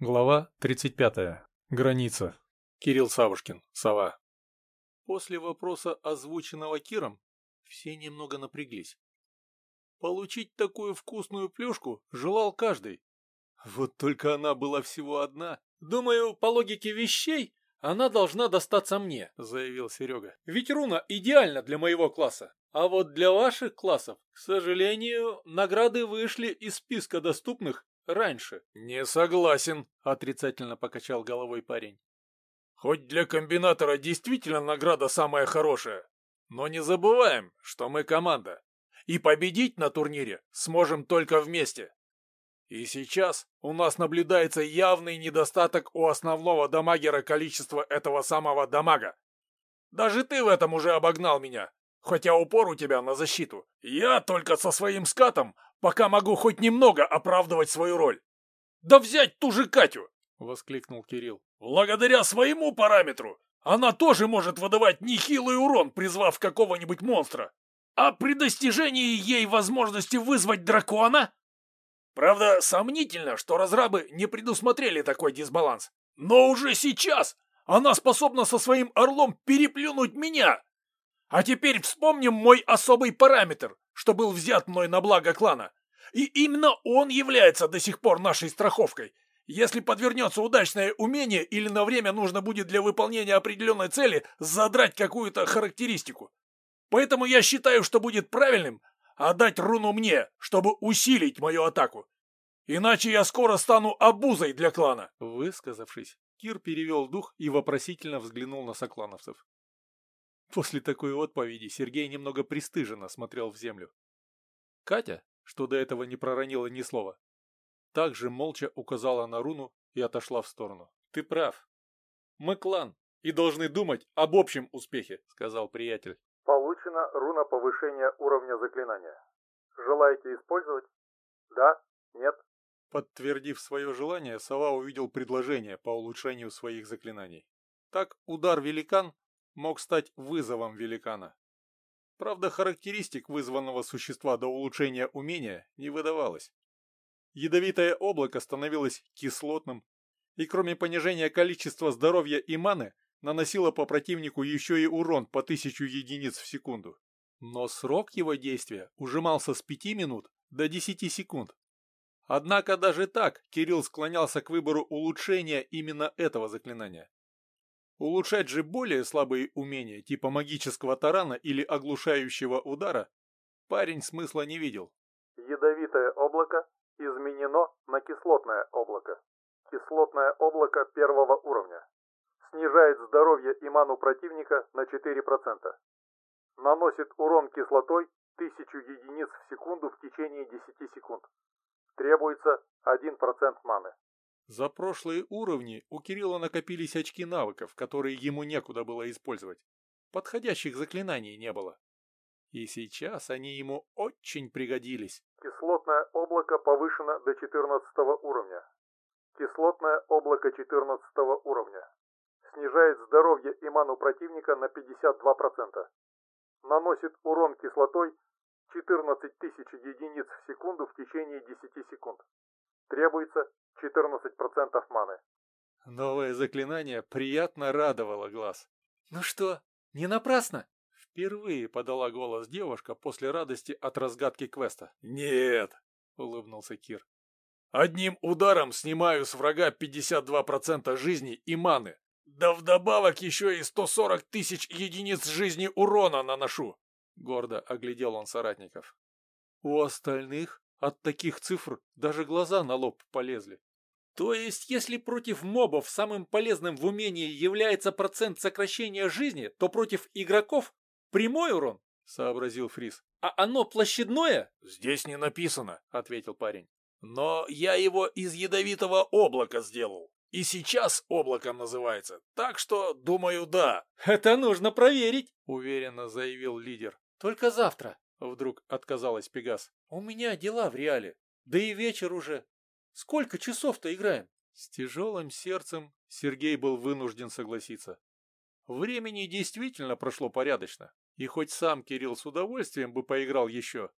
Глава 35. Граница. Кирилл Савушкин. Сова. После вопроса, озвученного Киром, все немного напряглись. Получить такую вкусную плюшку желал каждый. Вот только она была всего одна. Думаю, по логике вещей, она должна достаться мне, заявил Серега. Ведь руна идеальна для моего класса. А вот для ваших классов, к сожалению, награды вышли из списка доступных раньше. «Не согласен», — отрицательно покачал головой парень. «Хоть для комбинатора действительно награда самая хорошая, но не забываем, что мы команда, и победить на турнире сможем только вместе. И сейчас у нас наблюдается явный недостаток у основного дамагера количества этого самого дамага. Даже ты в этом уже обогнал меня, хотя упор у тебя на защиту. Я только со своим скатом пока могу хоть немного оправдывать свою роль. Да взять ту же Катю!» — воскликнул Кирилл. «Благодаря своему параметру она тоже может выдавать нехилый урон, призвав какого-нибудь монстра. А при достижении ей возможности вызвать дракона... Правда, сомнительно, что разрабы не предусмотрели такой дисбаланс. Но уже сейчас она способна со своим орлом переплюнуть меня. А теперь вспомним мой особый параметр, что был взят мной на благо клана. И именно он является до сих пор нашей страховкой. Если подвернется удачное умение или на время нужно будет для выполнения определенной цели задрать какую-то характеристику. Поэтому я считаю, что будет правильным отдать руну мне, чтобы усилить мою атаку. Иначе я скоро стану обузой для клана. Высказавшись, Кир перевел дух и вопросительно взглянул на соклановцев. После такой отповеди Сергей немного пристыженно смотрел в землю. Катя, что до этого не проронила ни слова, также молча указала на руну и отошла в сторону. «Ты прав. Мы клан и должны думать об общем успехе», — сказал приятель. Получена руна повышения уровня заклинания. Желаете использовать? Да? Нет? Подтвердив свое желание, сова увидел предложение по улучшению своих заклинаний. Так удар великан мог стать вызовом великана. Правда, характеристик вызванного существа до улучшения умения не выдавалось. Ядовитое облако становилось кислотным, и кроме понижения количества здоровья и маны, наносило по противнику еще и урон по тысячу единиц в секунду. Но срок его действия ужимался с 5 минут до 10 секунд. Однако даже так Кирилл склонялся к выбору улучшения именно этого заклинания. Улучшать же более слабые умения, типа магического тарана или оглушающего удара, парень смысла не видел. Ядовитое облако изменено на кислотное облако. Кислотное облако первого уровня. Снижает здоровье и ману противника на 4%. Наносит урон кислотой 1000 единиц в секунду в течение 10 секунд. Требуется 1% маны. За прошлые уровни у Кирилла накопились очки навыков, которые ему некуда было использовать. Подходящих заклинаний не было. И сейчас они ему очень пригодились. Кислотное облако повышено до 14 уровня. Кислотное облако 14 уровня. Снижает здоровье и ману противника на 52%. Наносит урон кислотой 14 тысяч единиц в секунду в течение 10 секунд. Требуется 14% маны. Новое заклинание приятно радовало глаз. «Ну что, не напрасно?» Впервые подала голос девушка после радости от разгадки квеста. «Нет», — улыбнулся Кир. «Одним ударом снимаю с врага 52% жизни и маны. Да вдобавок еще и 140 тысяч единиц жизни урона наношу!» Гордо оглядел он соратников. У остальных от таких цифр даже глаза на лоб полезли. То есть, если против мобов самым полезным в умении является процент сокращения жизни, то против игроков прямой урон, сообразил Фрис. А оно площадное? Здесь не написано, ответил парень. Но я его из ядовитого облака сделал. И сейчас облаком называется. Так что, думаю, да. Это нужно проверить, уверенно заявил лидер. Только завтра, вдруг отказалась Пегас. У меня дела в реале. Да и вечер уже. Сколько часов-то играем? С тяжелым сердцем Сергей был вынужден согласиться. Времени действительно прошло порядочно, и хоть сам Кирилл с удовольствием бы поиграл еще,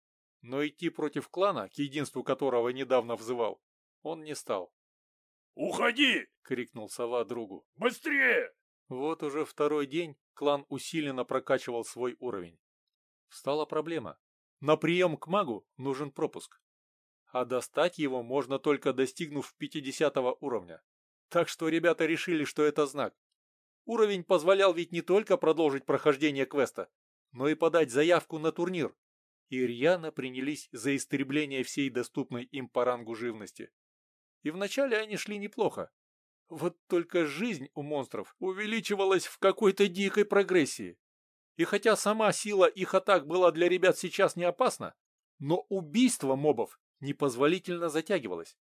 но идти против клана, к единству которого недавно взывал, он не стал. «Уходи!» — крикнул сова другу. «Быстрее!» Вот уже второй день клан усиленно прокачивал свой уровень. Встала проблема. На прием к магу нужен пропуск. А достать его можно только достигнув 50 уровня. Так что ребята решили, что это знак. Уровень позволял ведь не только продолжить прохождение квеста, но и подать заявку на турнир. И рьяно принялись за истребление всей доступной им по рангу живности. И вначале они шли неплохо. Вот только жизнь у монстров увеличивалась в какой-то дикой прогрессии. И хотя сама сила их атак была для ребят сейчас не опасна, но убийство мобов непозволительно затягивалось.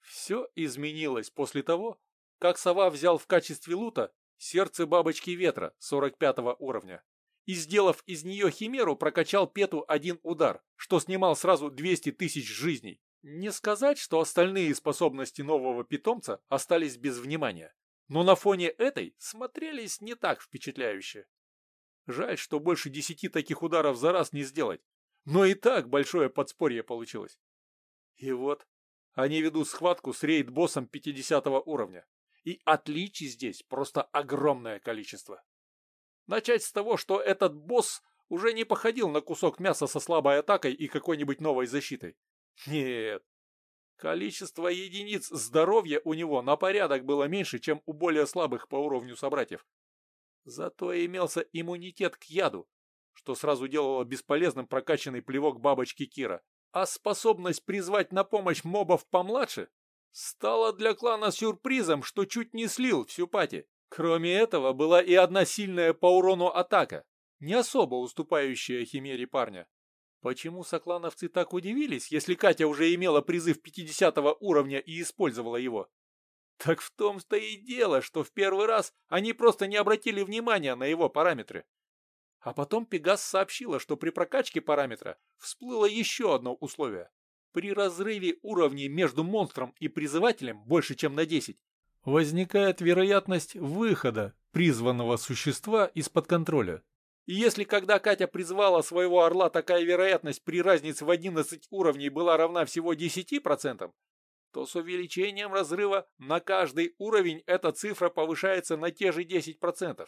Все изменилось после того, как сова взял в качестве лута сердце бабочки ветра 45 уровня и, сделав из нее химеру, прокачал Пету один удар, что снимал сразу 200 тысяч жизней. Не сказать, что остальные способности нового питомца остались без внимания, но на фоне этой смотрелись не так впечатляюще. Жаль, что больше десяти таких ударов за раз не сделать, но и так большое подспорье получилось. И вот, они ведут схватку с рейд-боссом 50 уровня. И отличий здесь просто огромное количество. Начать с того, что этот босс уже не походил на кусок мяса со слабой атакой и какой-нибудь новой защитой. Нет. Количество единиц здоровья у него на порядок было меньше, чем у более слабых по уровню собратьев. Зато имелся иммунитет к яду, что сразу делало бесполезным прокачанный плевок бабочки Кира. А способность призвать на помощь мобов помладше стала для клана сюрпризом, что чуть не слил всю пати. Кроме этого, была и одна сильная по урону атака, не особо уступающая химере парня. Почему соклановцы так удивились, если Катя уже имела призыв 50 уровня и использовала его? Так в том-то и дело, что в первый раз они просто не обратили внимания на его параметры. А потом Пегас сообщила, что при прокачке параметра всплыло еще одно условие. При разрыве уровней между монстром и призывателем больше, чем на 10, возникает вероятность выхода призванного существа из-под контроля. И если когда Катя призвала своего орла, такая вероятность при разнице в 11 уровней была равна всего 10%, то с увеличением разрыва на каждый уровень эта цифра повышается на те же 10%.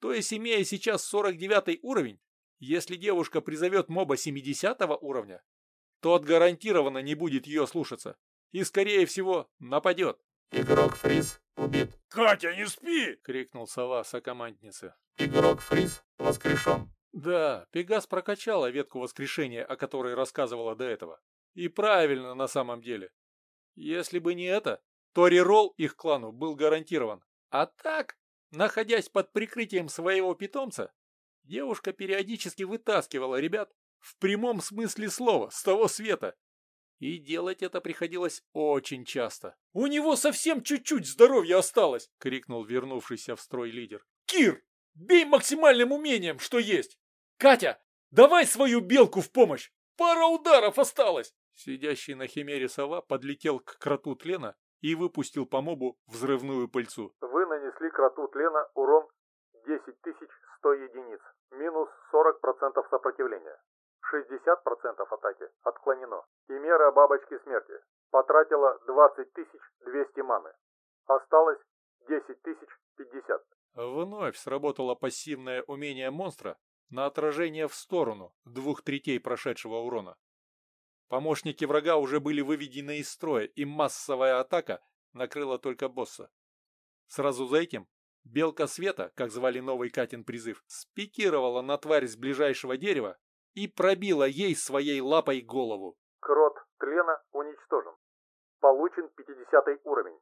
То есть, имея сейчас 49 уровень, если девушка призовет моба 70 уровня, тот гарантированно не будет ее слушаться и, скорее всего, нападет. Игрок Фриз убит. «Катя, не спи!» — крикнул сова сокоманднице. Игрок Фриз воскрешен. Да, Пегас прокачала ветку воскрешения, о которой рассказывала до этого. И правильно на самом деле. Если бы не это, то реролл их клану был гарантирован. А так, находясь под прикрытием своего питомца, девушка периодически вытаскивала ребят в прямом смысле слова с того света и делать это приходилось очень часто. «У него совсем чуть-чуть здоровья осталось!» — крикнул вернувшийся в строй лидер. «Кир, бей максимальным умением, что есть! Катя, давай свою белку в помощь! Пара ударов осталось!» Сидящий на химере сова подлетел к кроту тлена и выпустил по мобу взрывную пыльцу. Вы нанесли кроту тлена урон 10100 единиц, минус 40% сопротивления. 60% атаки отклонено. И мера бабочки смерти потратила 20 200 маны. Осталось 10 050. Вновь сработало пассивное умение монстра на отражение в сторону двух третей прошедшего урона. Помощники врага уже были выведены из строя, и массовая атака накрыла только босса. Сразу за этим Белка Света, как звали новый Катин призыв, спикировала на тварь с ближайшего дерева и пробила ей своей лапой голову. Крот тлена уничтожен. Получен 50 уровень.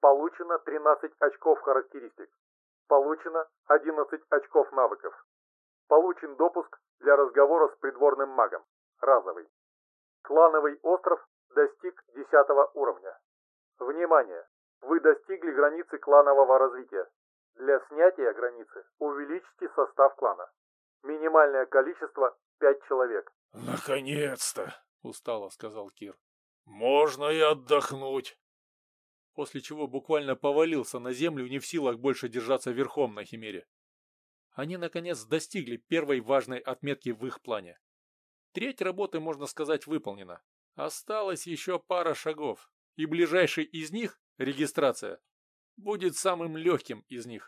Получено 13 очков характеристик. Получено 11 очков навыков. Получен допуск для разговора с придворным магом. Разовый. Клановый остров достиг 10 уровня. Внимание! Вы достигли границы кланового развития. Для снятия границы увеличьте состав клана. Минимальное количество пять человек. «Наконец-то!» — устало сказал Кир. «Можно и отдохнуть!» После чего буквально повалился на землю, не в силах больше держаться верхом на Химере. Они, наконец, достигли первой важной отметки в их плане. Треть работы, можно сказать, выполнена. Осталось еще пара шагов, и ближайший из них Регистрация. Будет самым легким из них.